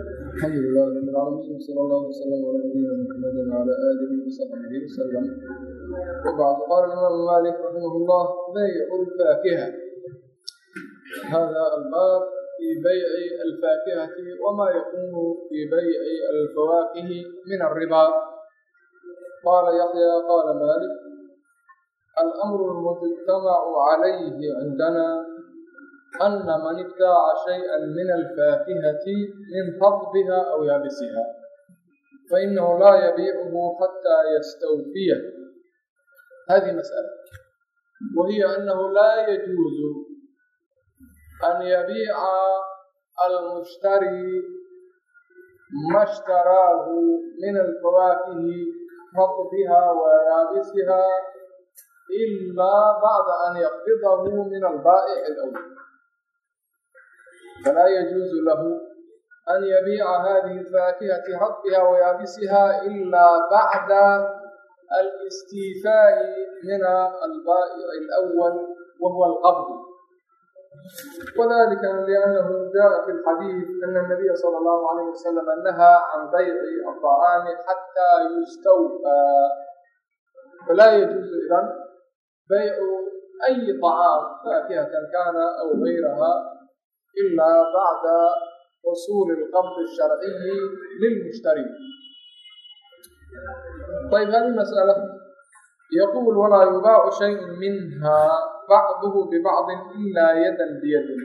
الحمد لله رب العالمين وصلى الله وسلم على نبينا محمد وعلى اله وصحبه وسلم وبعد قال الامام مالك رحمه الله بيع الفاكهه هذا الباب في بيع الفاكهه وما يكون في بيع الفواكه من الربا قال يحيى قال مالك الامر المجتمع عليه عندنا ana man ibtaaca shayئa min alfaakihati min hadbiha aw yaabisiha fainahu laa yabiicuhu xataa yastawfiya hadihi masأala wa hiya anahu laa yajuuzu an yabiica almushtari ma shtaraahu min alfawaakihi hadbiha wa yaabisiha ilaa bacda an yaqbidahu min albaa'ic alأwl falaa yajuusu lahu an yabiica hadihi alfaakihati hadbiha wayaabisiha ilaa bacda alistiifaa'i mina albaa'i alwal wa huwa alqabdu وذلك لأنه جاء في الحديث أن النبي صلى الله عليه وسلم نهى عن بيع الطعام حتى يستوفى فلا يجوز إذن بيع أي طعام فاكهة كان أو غيرها ilaa bacda wusuuli ilqabdi sharciyi lilmushtari ayb hadi masala yaquul walaa yubaacu shayun minhaa bacduhu bibacdin ilaa yadan biyadin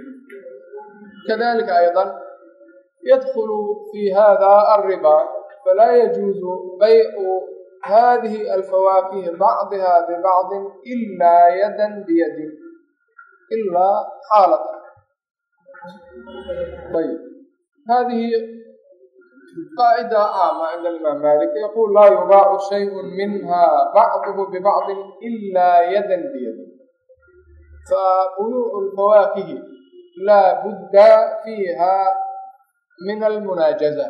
kadalika ayضa yadkulu fii hada arriba falaa yajuuzu baycu hadihi alfawaakihi bacdiha bibacdin ilaa yadan biyadin ilaa xaalata haadihi qaa'ida caama cinda alimaam malik yaquul laa yubaacu shayun minha bacduhu bibacdin ilaa yadan biyadin fabuyuucu lfawaakihi laa budda fiiha min almunaajaza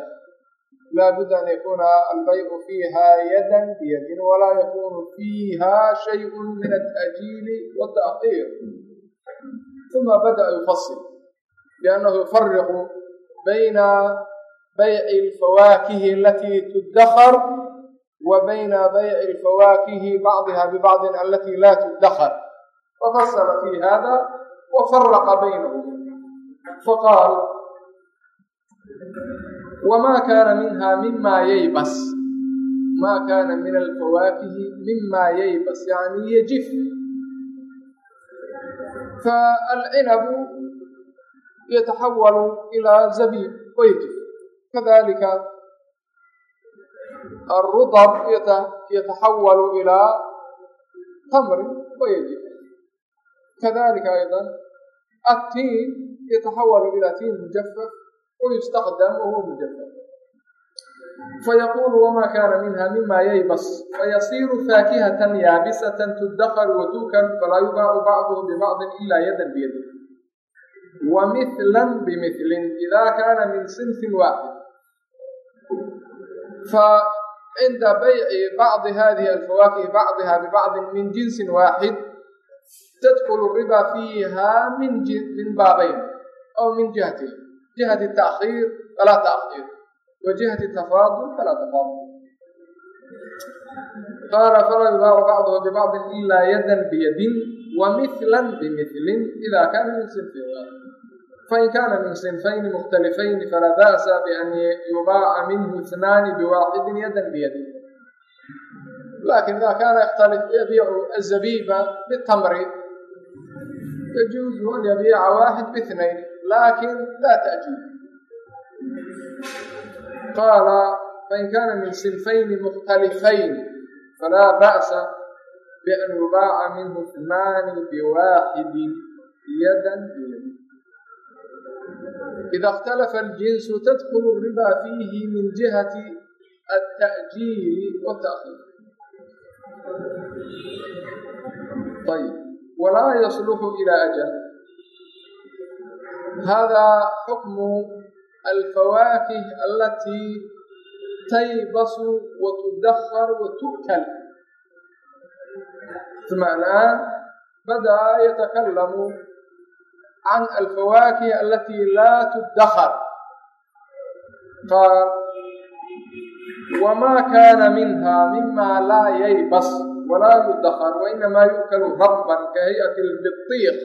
laa budda an yakuuna albaycu fiiha yadan biyadin walaa yakunu fiiha shayun min altajiili wataqiir uma bada'a yufasil liannahu yufariqu bayna bayci alfawaakihi alatii tuddakar wa bayna bayci alfawaakihi bacdiha bibacdin alatii laa tuddakar fafasara fii hada wa faraqa baynahum faqaal wma kaana minha mima yaybas ma kaana min alfawaakihi mima yaybas yani yajif faalcinabu yataxawalu ilaa zabiib wayjib kadalika arudab yataxawalu ilaa tamrin wayajib kadalika aydan attiin yataxawalu ilaa tiin mujafaf wayustaqdam wahuwa mujafaf fayaqulu wamaa kaana minha mima yaybas fayasiiru faakihatan yaabisatan tudakar watukan falaa yubaacu bacduhu bibacdin ilaa yadan biyadin wa mithlan bimilin idaa kaana min sinfin waaxid fa cinda bayci bacdi hadihi alfawaakih bacdiha bibacdin min jinsin waaxid tadkulu riba fiihaa min min baabayn aw min jihatayn jihati taakhiir falaa taakhiir wa jihati tafaadul falaa tafaadul qaala falaa yubaacu bacduhu bibacdin ilaa yadan biyadin wa mihlan bimilin idaa kaana min sinfin waaxid fain kaana min sinfayni mukhtalifayni falaa ba'sa bian yubaaca minhu ithnaani biwaaxidin yadan biyadin lakin idaa kaana yakhtalif yabiicu azabiba bitamri yajuuzu an yabiica waaxid bithnayn lakin laa ta'jiib qaala fain kaana min sinfayni mukhtalifayn falaa ba'sa bian yubaaca minhu ithnaani biwaaxidin yadan biyadin ida اkhtalafa اljinsu tadkulu الriba fiihi min jihati atajiili watakiir ayb walaa yasluxu ila ajal hada xukmu alfawaakih alatii taybasu watudahar watu'kal bimacnaa badaa yatakalamu can alfawaakih alati laa tudakar qaal wma kana minha mima laa yaybas walaa yudakar wainamaa yu'kalu radban ka hayati lbiiq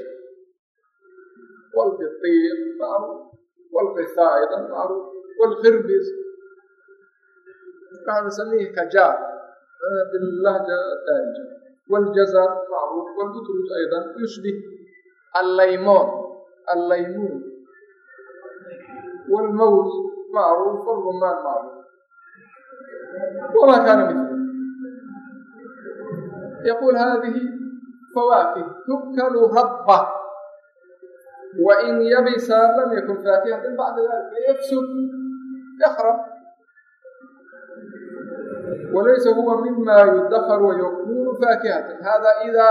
wlbiiq macruuf wlqisa aydan macruuf wlkirbis waxaa nasamihi kajaar bilahja darija wاljazar macruuf wاlbutruj aydan yushbih allaymoon allaymuun wlmaws macruuf rumaan macruuf wamaa kaana mil yaquul haadihi fawaakih tubkalu rabba wain yabisa lam yakun faakihatan bacda dalika yafsud yahrab وليس هو مما يدخر ويكون فاكهة هذا إذا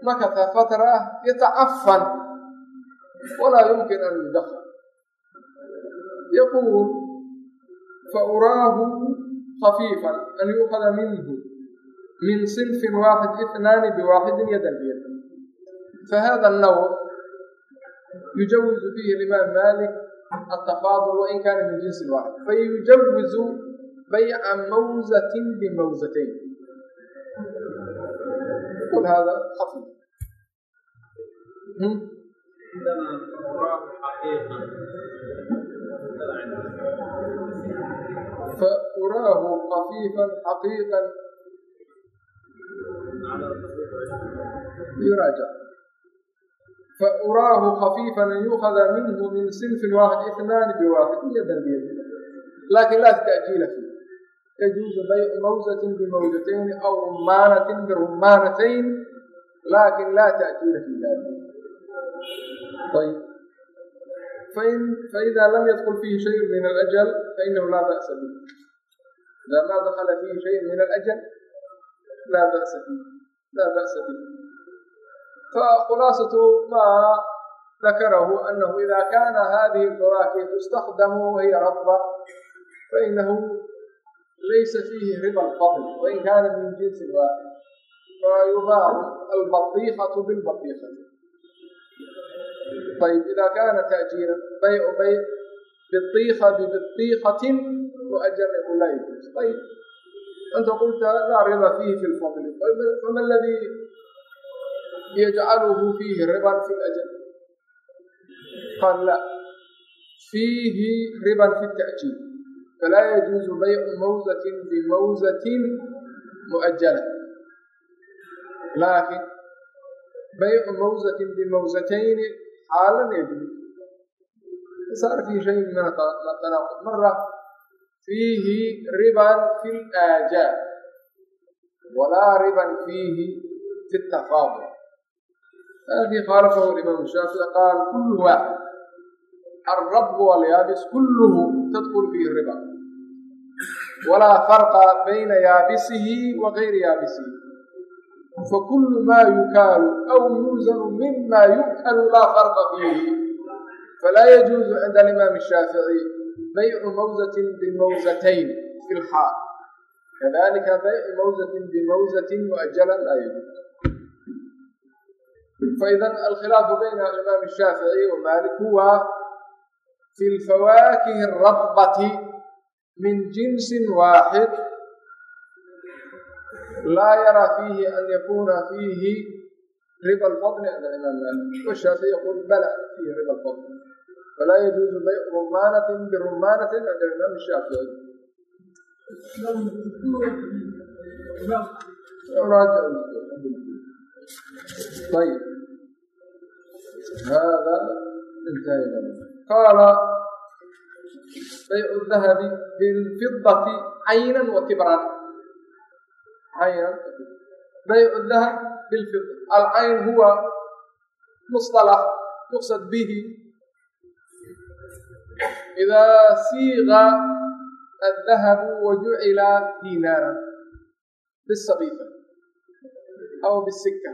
مكث fatra يتعفن walaa yumkin an yudakal yaquul fauraahu kafiifan an yuukhada minhu min sinfin waaxid itnaani biwaaxidin yadan biyad fahada nawc yujawizu fiihi limaam malik atafaadul wain kaana min jinsi waaxid fayujawizu bayca mawzatin bimawzatayn kul hada kafiif fauraahu kafiifan xaqiiqan yuraajac fauraahu kafiifan an yukhada minhu min sinfin waaxid ithnaani biwaaxid iyo danbiyad laakin laa tajiila fi yajuuzu baycu mawsatin bimawjatayn aw rumaanatin birumaanatayn laakin laa tajiila fi dalik faida lam ydkl fiihi shayu min اljl fainahu laa basa bih damaa dakla fiihi shayun min اljl laa basa bih laa ba'sa bih fakhulaasatu maa dakarahu anahu ida kana hadihi اlfawaakih istakdamu hiya ratba fainahu laysa fiihi riba lfadl wain kana min jinsi waaxid fayubaaru albaiqaةu bilbaiqati ayb ida kaana tajiiran baycu bayc biiika bibiiqatin waajara la ayb anta qulta laa riba fiihi fi lfadli fama ladii yajcaluhu fiihi riban fi ljr qaal la fiihi riban fi tajiir falaa yajuuzu baycu mawzatin bimawzatin muajala laakin baycu mawzatin bimawzatayni حالا يجوز صار في شيء من التناقض مرة فيه ربا في الآجال ولا ربا فيه في التفاضل الذي خالفه الإمام الشافعي قال كل واحد الرب واليابس كله تدخل فيه الربا ولا فرق بين يابسه وغير يابسه fakulu maa yukaalu aw yuusanu mima yu'kalu laa farqa fiihi falaa yajuuzu cinda alimaam shaafici baycu mawsatin bimawsatayn fi lxaal kadalika baycu mawsatin bimawsatin muajalan laa yajuuz faidan alkhilaafu bayna alimaam shaafici wa maalik huwa fi lfawaakihi alradbati min jinsin waaxid laa yaraa fiihi an yakuna fiihi riba lfadli cinda imaam maalik washaafici yaquul bala fiihi riba lfadli falaa yajuuzu baycu rumaanatin birumaanatin cinda imaam shaafici qaala baycu dahabi bilfidati caynan wa caynan baycu dahab bilfiq alcayn huwa musطalax yuqsad bihi ida siiqa addahabu wa jucila diinaaran bisabiifa aw bisika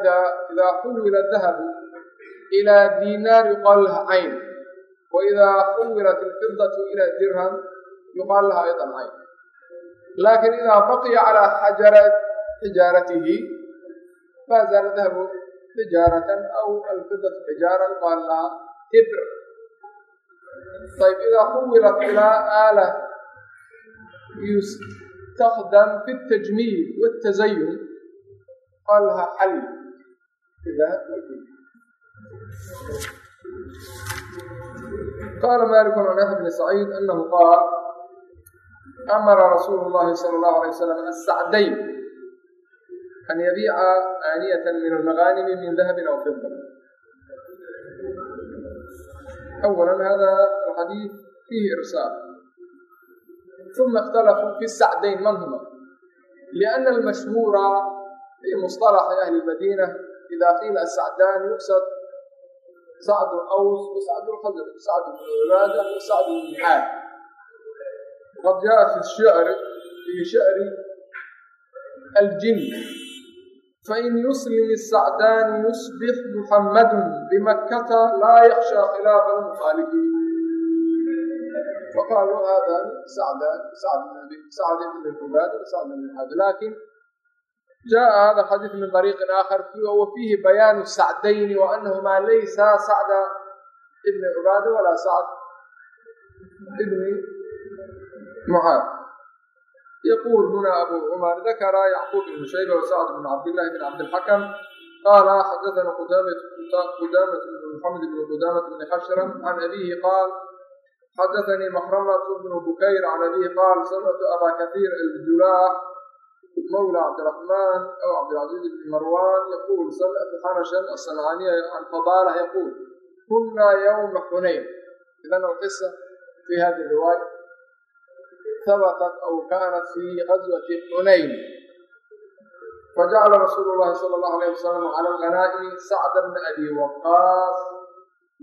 idaa xulwila dahabu ila diinaar yuqaal laha cayn waidaa xulwilat ilfidatu ila dirham yuqaal laha aydan cayn lakin idaa baqiya calaa xajara xijaaratihi ma zaala dahabu xijaaratan aw alfidatu xijaaran baa lahaa tibr ayb idaa xuwilat ilaa aala yustakdam fi tajmiil watazayun falha xal qaala malik an yax bni saciid anahu qaal amara rasuulu llahi sala allahu alay wasalam assacdayn an yabiica aaniyatan min almaqaanimi min dahabin aw fida awala hada alxadiid fiihi irsaal uma اkhtalafuu fi sacdayn man huma liana almashhuura fi musطalaxi ahli اlmadina ida qiila asacdaan yuqsad sacdu aws wa sacdu sacdu bn cibaada wa qad jaaa fi shari fii sha'ri aljin fain yuslim isacdaani yusbix muxammadun bimakkata laa yakhshaa khilaafa almukhaalifin faqaaluu haadaan sacdaan sacd ibn ubaad sacd ibn aad lakin jaءa hada xadiiث min طariiqi aakhar wa fiihi bayaanu sacdayni waanahumaa laysa sacda ibn cubaada walaa sacd ibni معاad yquل hna abu cmar dakra yacqوb بn shayba وsacd بn cabdالlahi بn cabdالxakم qala xadثna qudamة بn mxamed بn qudamة بn khshرm عn abihi qاal xadثnii mxrmة بn bukayr عn abihi qاal smعt aba kaثيr الjuلاح mولى cبdالرحman أو cبdالعزيز بn marwan yqul smعtu xrشhan الصنcاniya عn fضاlة yqul kuna ywma xunayn idan اlqصة fi hadi الriواayة habatat aw kaanat fii qaswati xunayn fajacala rasuulu llahi sala allahu alayh wasalam cala alqanaa'i sacda bna abi waqaas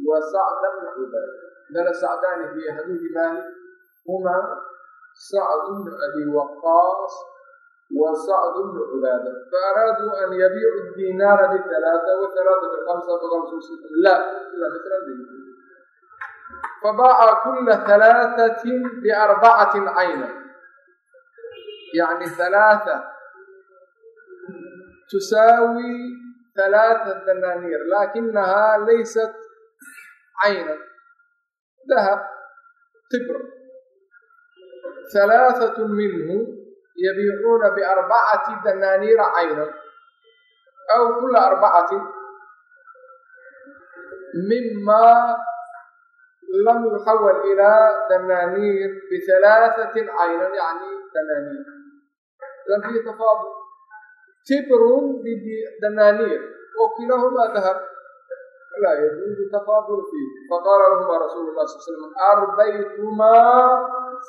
wa sacda bna cubaad dana sacdaani fii xadiidi maali huma sacdu bnu abi waqaas wa sacdu bnu cubaada faaraaduu an yabiicu dinaara bihalaata wa halaata bihamsa faqal rasuul sala lah ila mithla fabaca kula halaatatin biarbacatin caynan yani halaatha tusaawi halaatha danaaniir laakinahaa laysat caynan dahab tibr halaathatu minhu yabiicuuna biarbacati danaaniira caynan aw kula arbacati mima lam yuxawal ilaa damaaniir bihalaahatin caynan yani damaaniir idan fii tafaadul tibrun bidamaaniir oo kilahumaa dahab laa yajuuzu tafaadul fiih faqaala lahumaa rasuulu llah sal slam arbaytumaa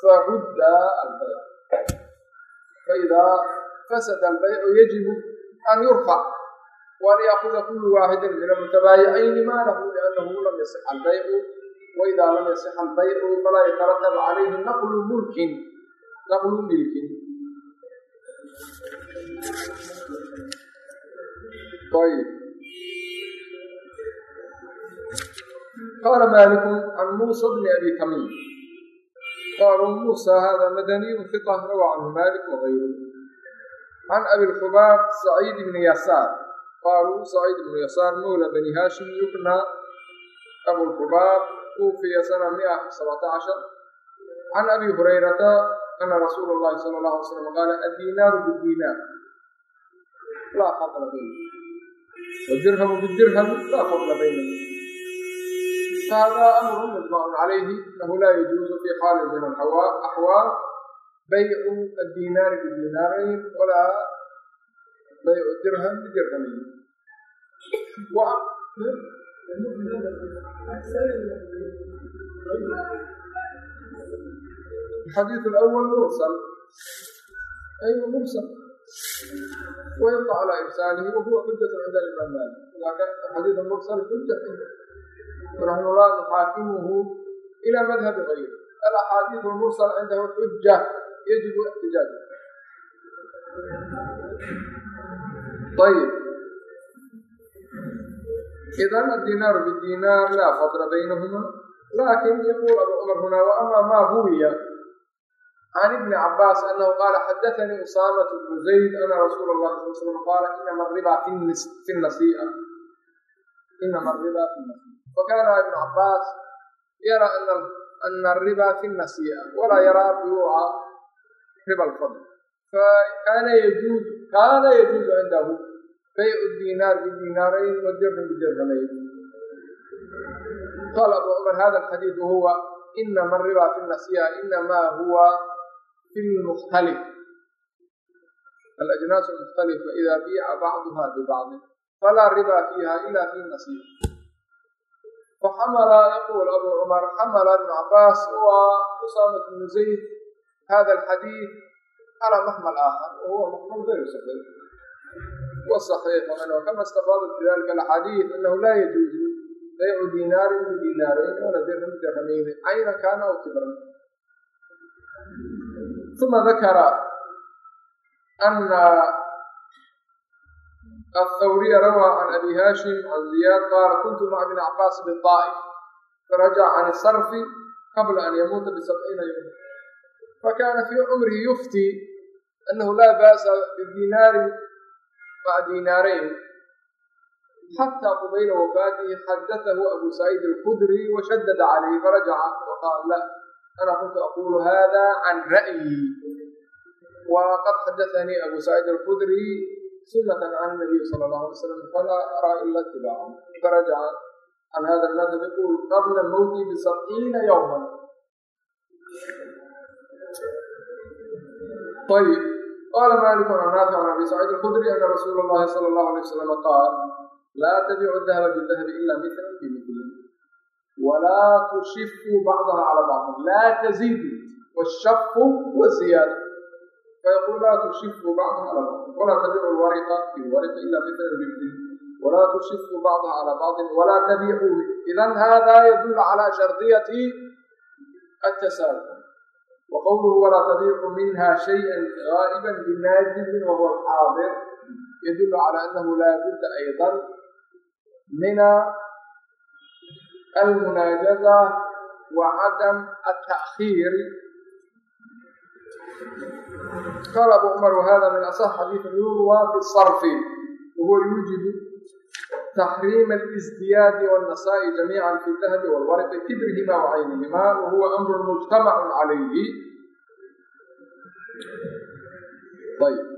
fahuddaa albayc faidaa fasada albaycu yajibu an yurfac waan yaakuda kullu waaxidin min almutabaayicayni maa lahu liannahu lam yasix albaycu waidaa lam yasixan baycu falaa yataratab calayhi naqlu mulkin naqlu milkin ayb qaala maaliku can muusa bni abi tamiim qalu muusa hada madaniyun fi ahra wa can maalik wagayru can abilxubaab saciid bni yasaar qaaluu saciid bnu yasaar mawla bani haashim yubna abulxubaab tuufiya sana mia sabaata cashar can abi hurayrata ana rasuul اllahi sala اllahu alay slam qaala addinaaru biddinaar laa fadla baynahum wadirhamu bidirham laa fadla baynahum fahada amru mujmacun calayhi lahu laa yajuuzu fi xaalin min alaxwaal baycu addinaari biddinaarayn walaa baycu dirham bidirhamayn الxadيiث الأول mursل أy mursل ويبقى عalى إrساaلhi وhuوa xujة عnd الإmام mالك xadيiث mursل xujة ونحن laa نxاakimه إلى مdهب غyr الأxاadيiث المursل عindh xujة يجiب احتijاaج idan adinaaru bidinaar laa fadla baynahuma lakin yaquul abu cumar hunaa waama maa ruwiya can ibni cabaas anahu qaala xadaanii usaamatu bnu zayd ana rasuula lahi sal slm qaala inama ribaa fi nasiia inama aribaa fi nasiia fakana ibnu cabaas yara ana aribaa fi nasiia walaa yaraa buyuuca riba lfadl fakaana yajuuzu cindahu baycu diinaar bidiinaarayn wa diru bidirhamayn طلب عمر هذا الحديث وهو إنما الربا في النسيئة إنما هو في المختلف الأجناس المختلفة إذا بيع بعضها ببعض فلا ربا فيها إلا في النسيئة فحمل يقول أبو عمر حمل ابن عباس وأسامة بن زيد هذا الحديث على محمل آخر وهو محمل غير صحيح وصحيح منه كما استفاد بذلك الحديث أنه لا يجوز بيع دينار بدينارين ولا درهم بدرهمين أين كان أو كبرا ثم ذكر أن الثوري روى عن أبي هاشم عن زياد قال كنت مع ابن عباس بالطائف فرجع عن الصرف قبل أن يموت بسبعين يوما فكان في عمره يفتي أنه لا بأس بالدينار diinaarayn xatى qubayla wafaatihi xadatahu abu saciid اlkudri washadada calayh farajaca waqaal la ana kuntu aqulu hada can ra'yi waqad xadaanii abu saciid اlkudri sunata can nabiy sal اllahu alay slam falaa araa ila itibaaca farajaca can hada naas biqul qabla mowti bisabciina yowma ayb قال مالك عن نافع عن ابي سعيد الخدري ان رسول الله صلى الله عليه وسلم قال لا تبيعوا الذهب بالذهب الا مثلا بمثل ولا تشفوا بعضها على بعض لا تزيدوا والشف والزياده فيقول لا تشفوا بعضها على بعض ولا تبيعوا الورقه بالورقه الا مثلا بمثل ولا تشفوا بعضها على بعض ولا تبيعوا اذا هذا يدل على شرطيه التساوي وqwlه وlaa tdiiq minha شhayئa غاaئba bnaajiزin وhuوa xaadir ydul عalى أnahu laa buda أيضا min almunaajaزة وcadم التأkيir qal abu cmr وhada min أصح xadيiث yuruwى bصrف وhuوa yujiب تحريم الازدياد والنساء جميعا في الذهب والورق كبرهما وعينهما وهو أمر مجتمع عليه طيب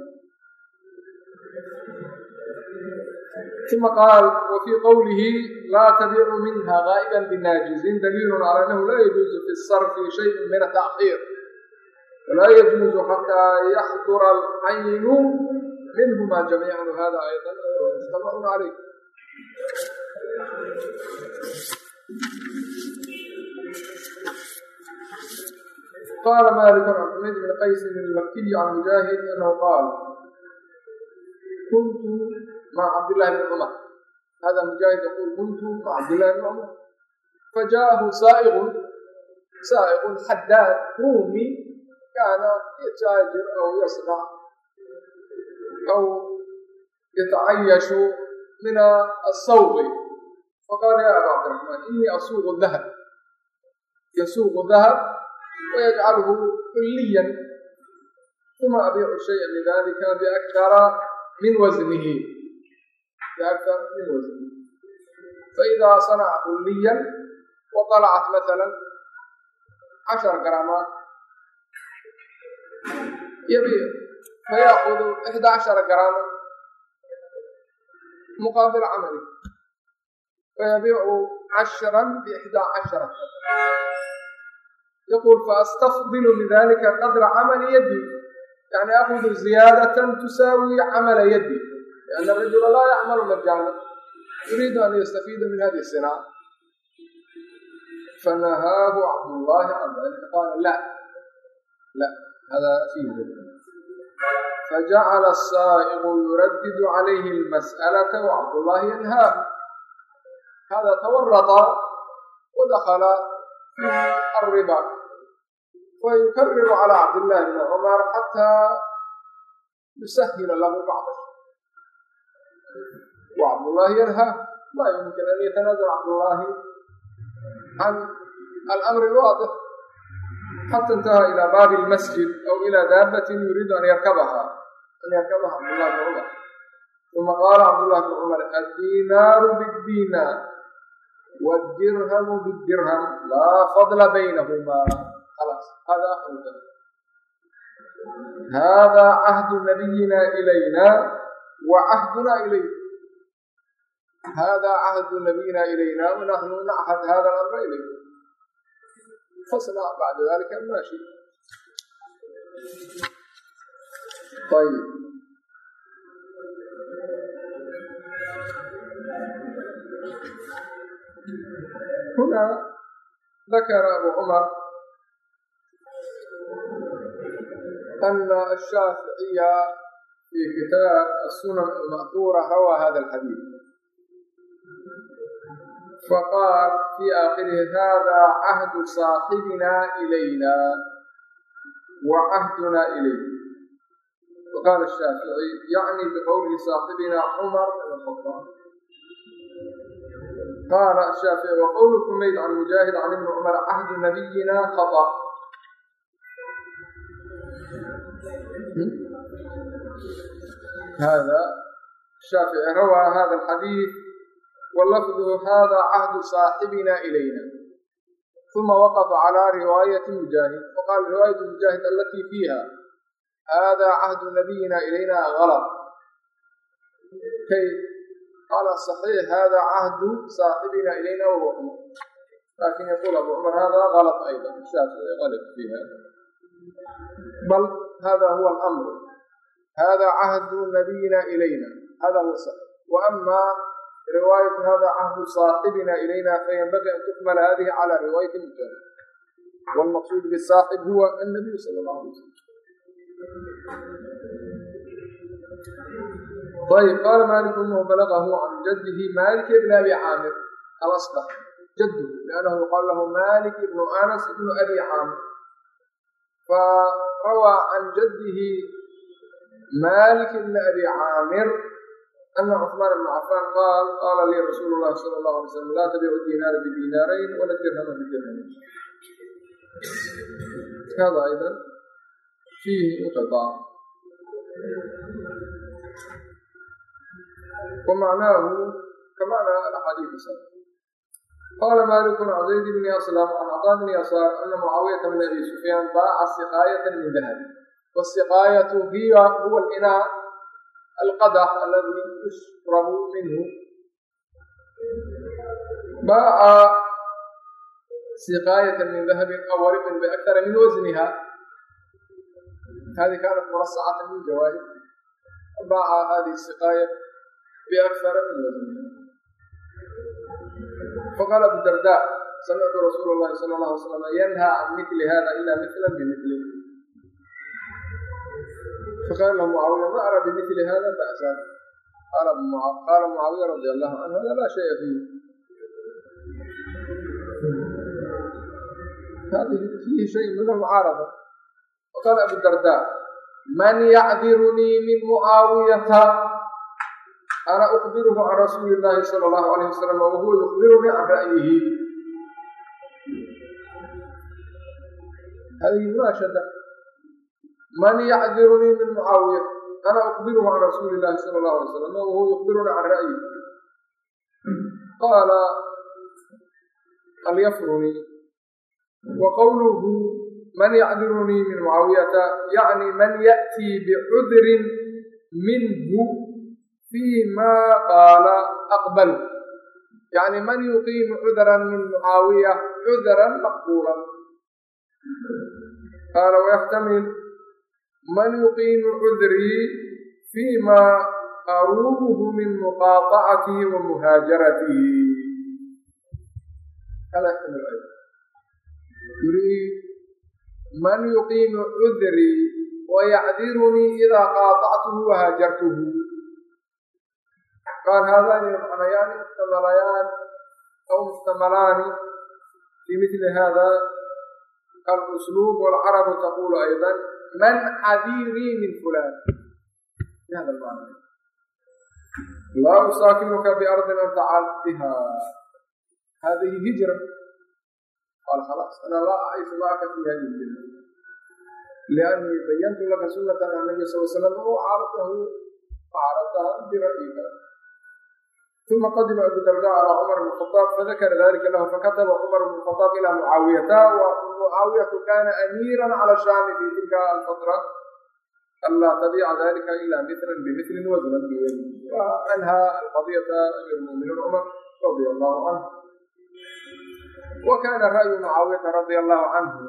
ثم قال وفي قوله لا تبيع منها غائبا بالناجزين دليل على أنه لا يجوز في الصرف شيء من التأخير ولا يجوز حتى يحضر العين منهما جميعا وهذا أيضا مجتمع عليه qala malik an xmed bn qays bn makiy can mujaahid anahu qaal kuntu maca cabdillahi bni cumar hada mujaahid yaqul kuntu maca cabdillahi bni cumar fajaahu saaiqun saaiqun xadaad ruumi kaana yataajir aw yasnac aw yatacayashu mina asawbi faqaala ya aba cabdiraxmaan inii asuuqu dahab yasuuqu dahab wayajcalhu xulliyan uma abiicu shaya lidalika biakara min wasnihi biakar min wasnihi faidaa sanaca xulliyan waqalacat maala cashar garaamaad yabiic fayaakudu ixda cashara garaama muqaabil camali fayabiicu cashran biixdaa cashara yaquul faastafdilu bidalika qadra camali yaddi yani akudu ziyaadatan tusaawi camala yaddi liana rajula laa yacmalu majaana yuriidu an yastafiida min hadihi sinaa fanahaahu cabdullaahi can dalika qaala la la hada fiihi فجعل السائق يردد عليه المسألة وعبد الله ينهاه هذا تورط ودخل في الربا ويكرر على عبد الله بن عمر حتى يسهل له بعض وعبد الله ينهاه لا يمكن أن يتنازل عبد الله عن الأمر الواضح حتى انتهى إلى باب المسجد أو إلى دابة يريد أن يركبها kama cabdullah bn cumar uma qaala cabdullah bn cumar addiinaaru biddinaar wdirhamu bidirham laa fadla baynahumaa khalaas hada akhruda hada cahdu nabiyina ilayna wa cahduna ilayk hada cahdu nabiyina ilayna wanahnu nachad hada alamra ilayk fasnac bacda dalika maa hunaa dakara abu cumar ana ashaaficiya fii kitaab asunan alma'duura rawaa hada alxadiid faqaal fii aakhirihi hada cahdu saaxibina ilayna wa cahduna ilayh وقال الشافعي يعني بقول صاحبنا عمر بن الخطاب قال الشافعي وقول حميد عن مجاهد عن ابن عمر عهد نبينا خطأ هذا الشافعي روى هذا الحديث واللفظ هذا عهد صاحبنا إلينا ثم وقف على رواية مجاهد وقال رواية مجاهد التي فيها hada cahdu nabiyina ilayna alaq kay qaala صaxiix hada cahdu saaxibina ilayna wawam laakin yaqul abu cumar hada alaq ayda saasqalb fi hada bal hada huwa alamru hada cahdu nabiyina ilayna hada huwa sa waama riwaayatu hada cahdu saaxibina ilayna fayanbagi an tukmala hadihi cala riwaayati mujahid walmaqsuud bisaaxib huwa annabiyu sala allahu alay slam ayb qaala maalik unahu balagahu can jadihi maalik ibn abi caamir alasbax jadh liannahu yuqaal lahu malik ibnu anas ibnu abi caamir farawaa can jadihi malik ibni abi caamir ana cuثmaan ibna cafaan qaal qaala lii rasuulu llahi sala اllahu alay slam laa tabicu dinaara bidinaarayn wala dirhama bidirham Sì, lo trovavo. ومعناه كمعنى قال مالك عن عزيز بن أسلم عن عطاء بن يسار أن معاوية بن أبي سفيان باع سقاية من ذهب والسقاية هي هو الإناء القدح الذي يشرب منه باع سقاية من ذهب أو ورق بأكثر من وزنها هذه كانت مرصعة من جوائب باع هذه السقاية بأكثر من وزنها فقال أبو الدرداء سمعت رسول الله صلى الله عليه وسلم ينهى عن مثل هذا إلا مثلا بمثله فقال له معاوية ما أرى بمثل هذا بأسا قال معاوية رضي الله عنه هذا لا شيء فيه هذه فيه شيء من المعارضة qoftan abu darda man yacdirunii min mucaawiyata ana ukhbiruhu can rasuuli illaahi sala allahu alayh wasalam wahuwa yukhbirunii can ra'yihi هذه مناشدة من يعذرني من معاوية أنا أخبره عن رسول الله صلى الله عليه وسلم وهو يخبرني عن رأيه قال اليفرني وقوله man yacdirunii min mucaawiyata yacni man ya'tii bicudrin minhu fii maa qaala aqbal yacni man yuqiimu cudran min mucaawiya cudran maqbuulan qaala wayaxtamil man yuqiimu cudrii fii maa qaruubuhu min muqaatacatihi wa muhaajaratihi man yuqiimu cudrii wayacdirunii idaa qaatactuhu wahajartuhu qaal haadani macnayaani muxtamalayaan aw muxtamalaani fii mili hada alusluub walcarabu taqulu aydan man cadiirii min fulaan laa usaakinuka biardin anta caltiha hadihi hijra قال خلاص أنا لا أعيش معك في هذه الدنيا لأني بينت لك سنة النبي صلى الله عليه وسلم وعارضته وعارضتها برأيك ثم قدم أبو الدرداء على عمر بن الخطاب فذكر ذلك له فكتب عمر بن الخطاب إلى معاوية ومعاوية كان أميرا على الشام في تلك الفترة ألا تبيع ذلك إلا مثلا بمثل وزنا بوزن وأنهى القضية أمير عمر رضي الله عنه wa kaana ra'yu mucaawida radia allahu canhu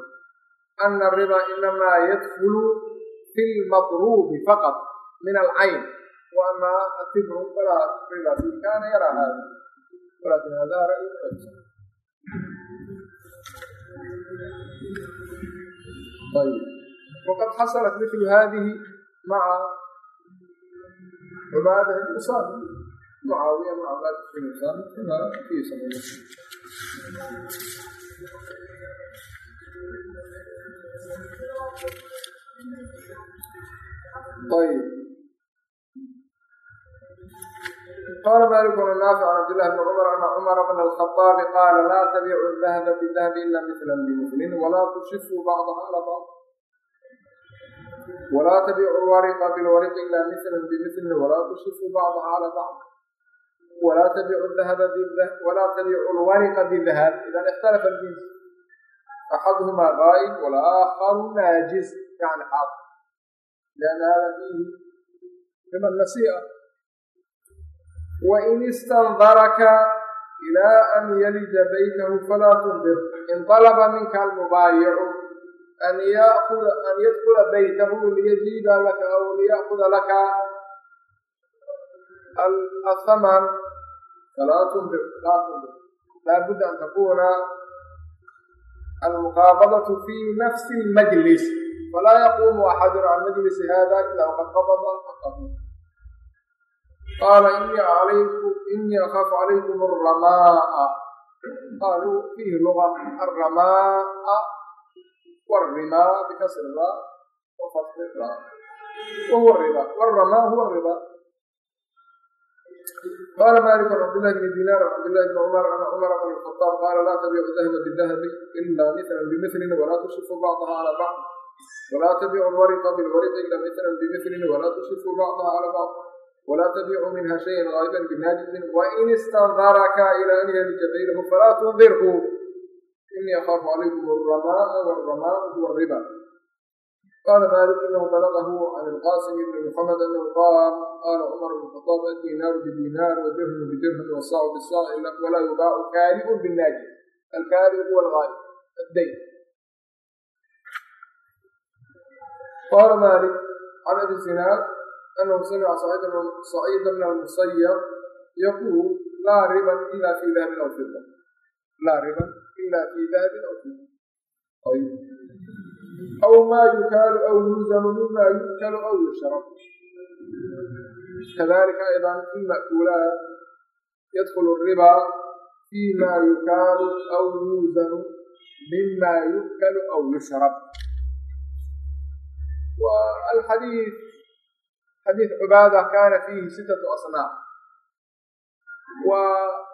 ana aribaa inamaa yadkulu fi lmadruubi faqad min alcayn wa amaa atibru falaa riba kaana yaraa hada walakin hada ra'yu wqad xasalat mil hadihi maca cubaadati usaad mucaawiya maca ayb qaala malik bn naafic an cabdillahi bn cumar ana cumara bna alkhaaabi qaala laa tabicu dahaba bidahabi ila mila bimuslin walaa tushifu bacdaha ala bacd walaa tabicu lwariqa bilwariqi ila mila bimilin walaa tushifu bacdaha ala bacd ولا تبيعوا الذهب بالذهب ولا تبيعوا الورق بالذهب إذا اختلف الجنس أحدهما غائب والآخر ناجز يعني حاضر لأن هذا فيه من النصيحة وإن استنظرك إلى أن يلد بيته فلا تنظر إن طلب منك المبايع أن يأخذ أن يدخل بيته ليجيد لك أو ليأخذ لك الثمن falaa tunbi laa tunbi laabudda an takuuna almuqaabadatu fii nafsi اlmajlis falaa yaquumu axadun can majlisi hada ilaa qad qabada aqabu qaala inii alayku inii akaafu calaykum alramaaa qaaluu fiihi luga alramaaa warimaa bikasri ra wafatri ra wahuwa riba waramaa huwa riba qala malik an cabd lahi bni dinar an cabd lahi bni cumar an cumar bn khaaab qaala laa tabicu dahba bidahabi ila mitlan bimilin walaa tushrifuu bacdaha cala bacd walaa tabicu lwariqa bilwariqa ila mitlan bimilin walaa tushrifuu bacdaha cala bacd walaa tabicu minha shayan qaa'iban binaajizin wain istandaraka ila an yalija baynahum falaa tundirhu inii akhaafu calaykum aramaaa waramaa wariba قال مالك انه بلغه عن القاسم بن محمد انه قال قال عمر بن الخطاب الدينار بالدينار والدرهم بدرهم والصاع بالصاع ولا يباع كارئ بالناجي الكارئ هو الغالب الدين قال مالك عن ابي الزناد انه سمع سعيد بن سعيد بن المسيب يقول لا ربا الا في ذهب او فضه لا ربا الا في ذهب او فضه طيب aw maa yukaalu aw yuusanu mimaa yukal aw yushra kadalika aydan fi ma'kuulaat yadkulu ribaa fii maa yukaalu aw yuusanu mima yukalu aw yushrab alxadii xadiid cubaada kaana fiihi sittatu asnaaf waa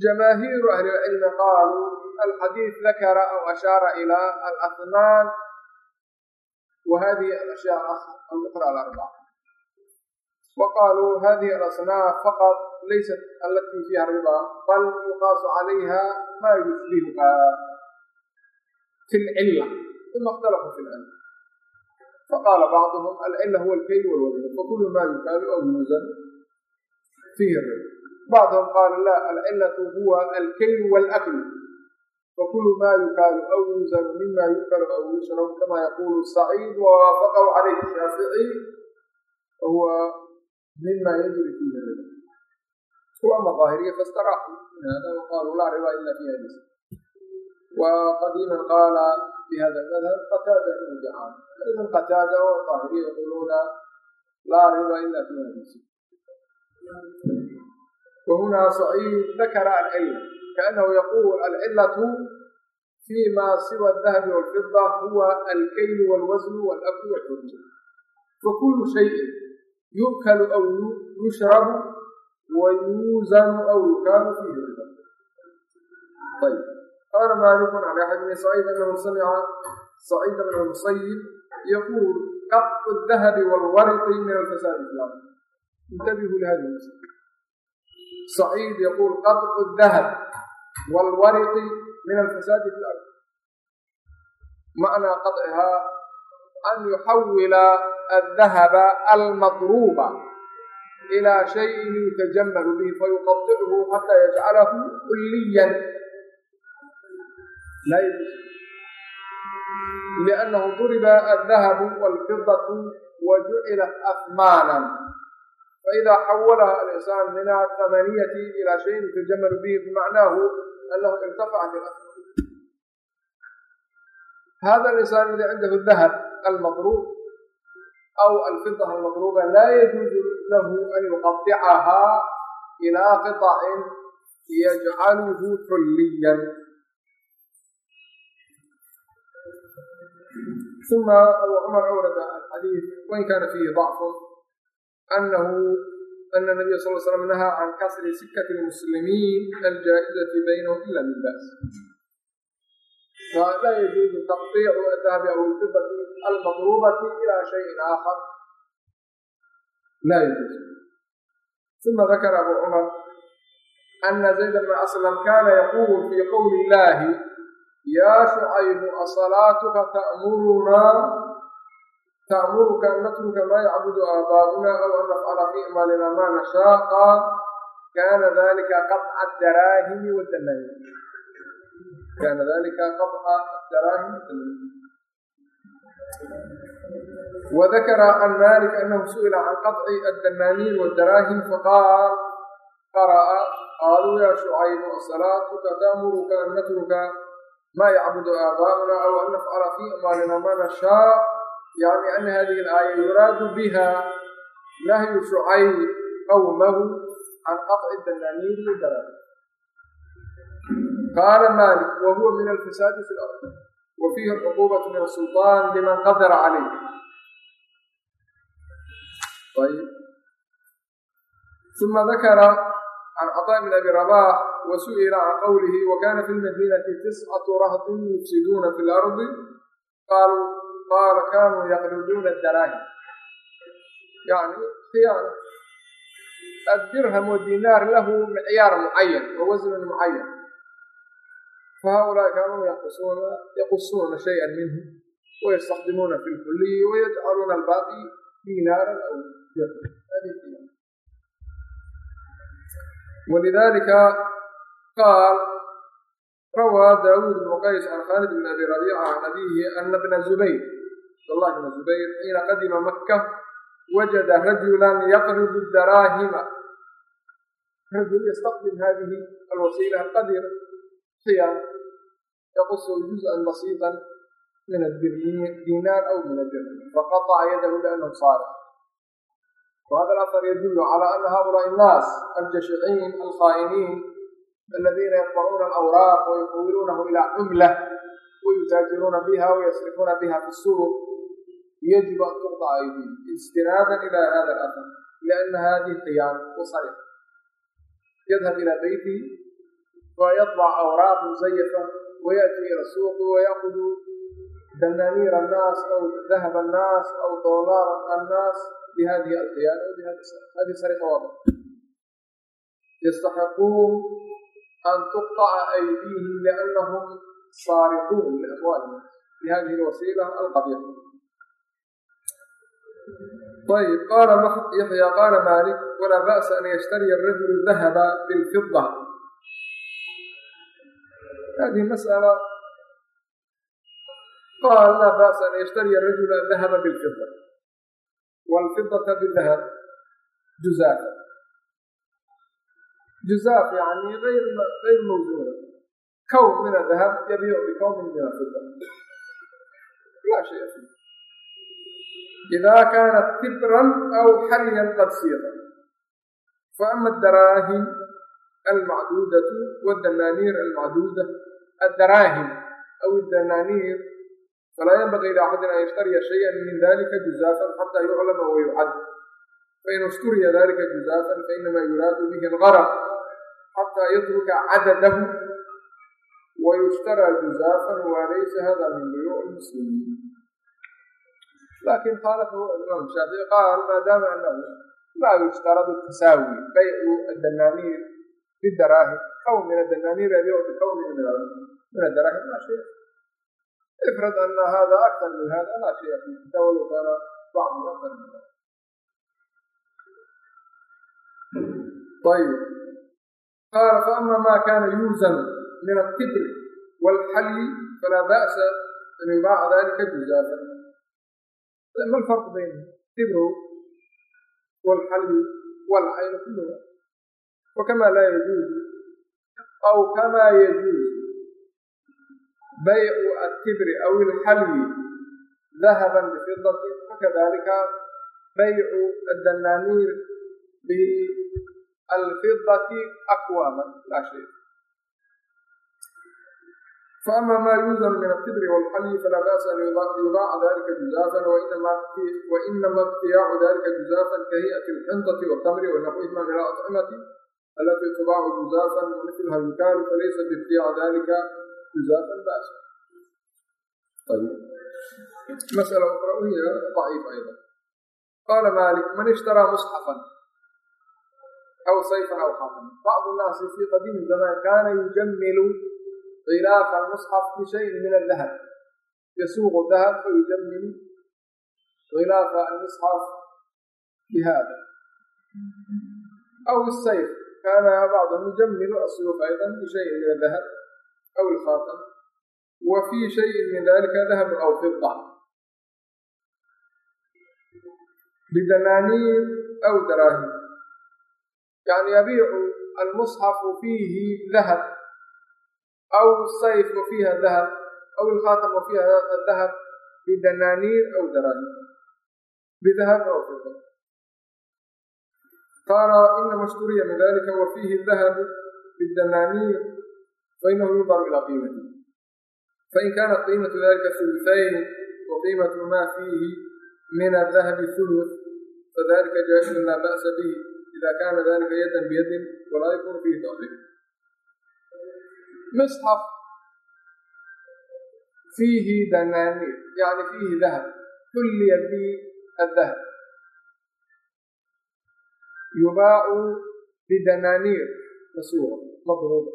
jamaahiiru ahli lcilmi qaaluu alxadiid dakara aw ashaara ilaa alasnaan wa hadihi alashyaa alukra alarbaca waqaaluu hadihi alasnaaf faqad laysat alatii fiiha riba bal yuqaasu calayha maa yushbihuha fi lcilla uma ikhtalafu fi lcilla faqaala bacduhum alcilla huwa alkayl walwazn fakulu maa yukaalu aw yuuzan fiihi riba bacdhm qaala la alcilatu huwa alkaylu walaklu fakulu maa yukaalu aw yuusanu mima yukalu aw yushrabu kama yaqulu saciid wawaafaqahu calayh shaafici fahuwa mima yajri fiihi rida kuwa maqaahiriya fastara min hada waqaalu laa riba ila fi hadis وqadيma qاla bhda اmdhب qtاda in jacاn idn qtاada وطاahiriya yaquluna laa riba ila fi hadis وهنا سعيد ذكر العلة كأنه يقول العلة فيما سوى الذهب والفضة هو الكيل والوزن والأكل والحجة فكل شيء يؤكل أو يشرب ويوزن أو يكال فيه الربا طيب قال مالك عن أحد بن أنه سمع سعيد بن المسيب يقول قط الذهب والورق من الفساد الإسلامي انتبهوا لهذه المسألة saciid yaquul qaطcu dahab wاlwariqi min alfasaadi fi lard macnaa qaطcihaa an yuxawila aldahaba almadruuba ilى shayin yutajamalu bihi fayuqaطichu xata yajcalahu kulliyan لأnnahu duriba aldahabu wاlfidaة wajucilat afmaanan فإذا حولها الإنسان من الثمانية إلى شيء يتجمل به فمعناه أنه ارتفعت الأسهم هذا الإنسان الذي عنده الذهب المضروب أو الفضة المضروبة لا يجوز له أن يقطعها إلى قطع يجعله حليا ثم أبو عمر أورد الحديث وإن كان فيه ضعف anahu ana nabiya sal l slam nahaa can kasri sikati lmuslimiin aljaa'izati baynahum ila bilba's falaa yajuuzu taqdiicu adahabi aw ilfidati almadruubati ilaa shayin aakhar laa yajuuz uma dakara abu cumar ana zayd bna aslam kana yaquulu fii qowli illaahi yaa shucaybu asalaatuka ta'murunaa tamuruka an natruka maa yacbudu aaba'una aw an nafcala fi maalina maa nashaa qaal kaana dalika qaca daraahimi wadalaahim kaana dalika qaca daraahim wadalaahim وذكر عن مالك أنه سئل عن قطع الدنانير والدراهم فقال قرأ قالوا يا شعيب صلاتك تأمرك أن نترك ما يعبد آباؤنا أو أن نفعل في أموالنا ما نشاء yani ana hadihi alaaya yuraadu biha nahyu shucayb qawmahu can qaطci danaaniir lidara qaala malik wa huwa min alfasaadi fi lard wa fiihi alcuquubatu min asulطaan liman qadara calayh ثuma dakara can caطاء bn abi rabaax wa su'ila can qowlihi wa kana fi lmadinati tiscaةu rahdin yufsiduuna fi اlardi qaaluu qaala kaanuu yaqliduuna daraahim yani siaan addirhamu dinaar lahu micyaar mucayan wa wasnun mucayan fa haulaai kaanuu yaqusuna yaqusuuna shayئa minhu wayastakdimuuna fi lkuliyi wayajcaluuna albaaqi dinaaran aw walidalika qaal rawaa daawuud bnu qays can khaalid bn abi rabiica can abiihi ana bna zubayr abdullah bn zubayr xiina qadima makka wajada rajulan yaqridu daraahima rajul yastaqdim hadihi alwasiila qadir siyam yaqus juzan basiita min adinaar aw min adirhim faqaطca yadahu liannahu saarix وهذا الأثر يدل على أن هؤلاء الناس الجشعين الخائنين الذين يطبعون الأوراق ويحولونه إلى عملة ويتاجرون بها ويصرفون بها في السوق يجب أن تقطع أيديهم استنادا إلى هذا الأثر لأن هذه خيانة وسرقة يذهب إلى بيته ويطبع أوراق مزيفة ويأتي إلى السوق ويأخذ دنانير الناس أو ذهب الناس أو دولار الناس بهذه الخيانة هذه سرقة واضحة يستحقون أن تقطع أيديهم لأنهم سارقون لأموالهم بهذه الوسيلة القبيحة ayb qaala yaxya qaala maalik walaa ba'sa an yashtariya arajulu dahaba bilfida hadihi masala qaala laa ba'sa an yashtariya arajulu adahaba bilfida waalfidata bidahab juzaafa juzaaf yani ayr ayr mawsuura kown min adahab yabiicu bikownin min alfida laa shaya fiih idaa kaanat tibran aw xaliyan qad siidan faama adaraahim almacduudatu wadanaaniir almacduuda addaraahim aw iddanaaniir falaa yanbaqii ila axadin an yashtariya shayan min dalika juzaafan xataa yuclama wayucad fain ishturiya dalika juzaafan fainamaa yuraadu bihi algaraq xataa yatruka cadadahu wayushtaraa juzaafan walaysa hada min buyuuc muslim lakin khalafahu imaam shaafici qaal maadaama anahu laa yushtaradu tasaawi baycu adanaaniir bidaraahim kaw min adanaaniir kawn min adaraahim laa shay ifrad ana hada akar min hada laa shay fi walow kaana bacdu akar min hada ayb qaala faama ma kana yuuzan min alkibri waalxalyi falaa ba'sa an yubaaca dalika juzaafa ma alfarqu bayna dibrow walxalbi walcayni kulluha wakamaa laa yajuuzu aw kamaa yajuuzu baycu atibri aw ilxalwi dahaban bifidati wakadalika baycu adanaamiir bialfidati akwaman laa shay فأما ما يوزن من الكبر والحلي فلا بأس أن يباع ذلك جزافا وإنما وإنما ابتياع ذلك جزافا كهيئة الحنطة والتمر ونحوهما من الأطعمة التي تباع جزافا ومثلها يكال فليس بابتياع ذلك جزافا بأس. طيب. مسألة أخرى وهي ضعيفة أيضا. قال مالك من اشترى مصحفا أو سيفا أو خاتما بعض الناس في قديم الزمان كان يجمل غلاف المصحف بشيء من الذهب يسوق الذهب فيجمل غلاف المصحف بهذا أو السيف كان بعضهم يجمل السيوف أيضا بشيء من الذهب أو الخاتم وفي شيء من ذلك ذهب أو فضة بدنانير أو دراهم يعني يبيع المصحف فيه ذهب aw sayf wa fiiha dahab aw ilkhaatam wa fiiha dahab bidananiir aw daraanim bidahab aw fidda qaala inama ishturiya min dalika wa fiihi dahabu bidananiir fainahu yundaru ilaa qiimati fain kaanat qiimatu dalika sulusayn wa qiimatu ma fiihi min adahabi sulus fadalika jaashun laa ba'sa bih ida kaana dalika yadan biyadin walaa yakunu fiihi taqriib مصحف فيه دنانير يعني فيه ذهب كلي به الذهب يباع بدنانير مسورة مضروبة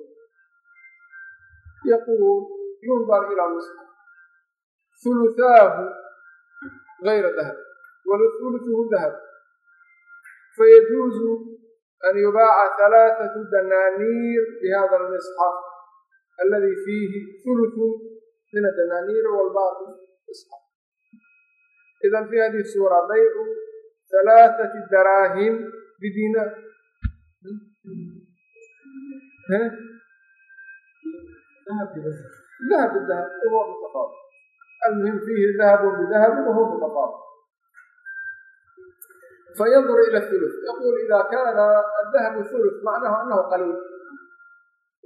يقول ينظر إلى المصحف ثلثاه غير ذهب وثلثه ذهب فيجوز أن يباع ثلاثة دنانير بهذا المصحف alladii fiihi uluu min adanaaniiri wlbaaqi idan fii hadihi suura baycu halaaثati daraahim bidinaar dahab bidahab huwa mutafaa almuhim fiihi dahabu bidahabi wa huwa mutafaa fayandur ila hulu yaquul ida kaana adahabu hulu macnahu anahu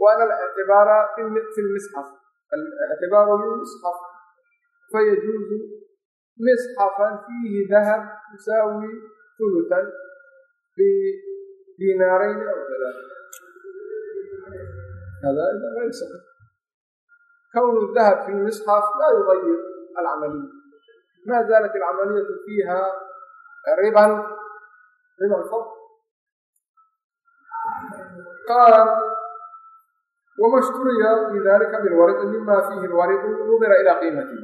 waan alictibaara fi lmisxaf alictibaaru bilmisxaf fayajuuzu misxafan fiihi dahab yusaawi hulutan bidinaarayn aw aa kownu dahab fi lmisxaf laa yubayir alcamaliya maa zaalat alcamaliyatu fiiha riban riba fad qaala wma shturya fi dalika bilwariqi mima fiihi lwariqu nudira ila qiimatihi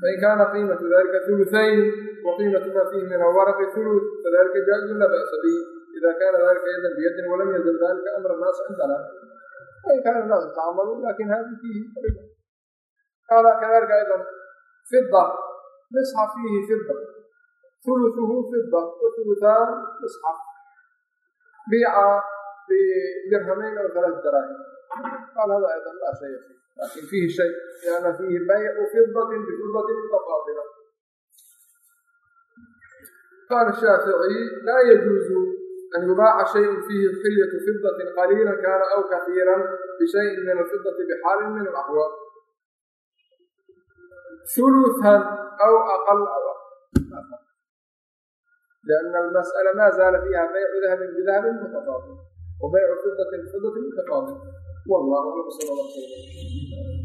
fain kana qiimatu dalika uluayn wa qiimatu ma fiihi min alwaraqi ulu fadalika jaazu la ba'sa bi ida kana dalika yadan biyadin walam yazal dalika amra naas cindana fain kana naas yatacamaluun lakin hadi fiihi qala kadalika aydan fida nisxa fiihi fida uluثuhu fida wa ulutaan nisxa biica bidirhamayn aw thalaat daraahim قال هذا أيضا لا شيء فيه لكن فيه شيء لأن فيه بيع فضة بفضة متقابلة قال الشافعي لا يجوز أن يباع شيء فيه حلية فضة قليلا كان أو كثيرا بشيء من الفضة بحال من الأحوال ثلثا أو أقل أو أقل لأن المسألة ما زال فيها بيع ذهب بذهب متفاضل وبيع فضة بفضة متفاضل والله اعلم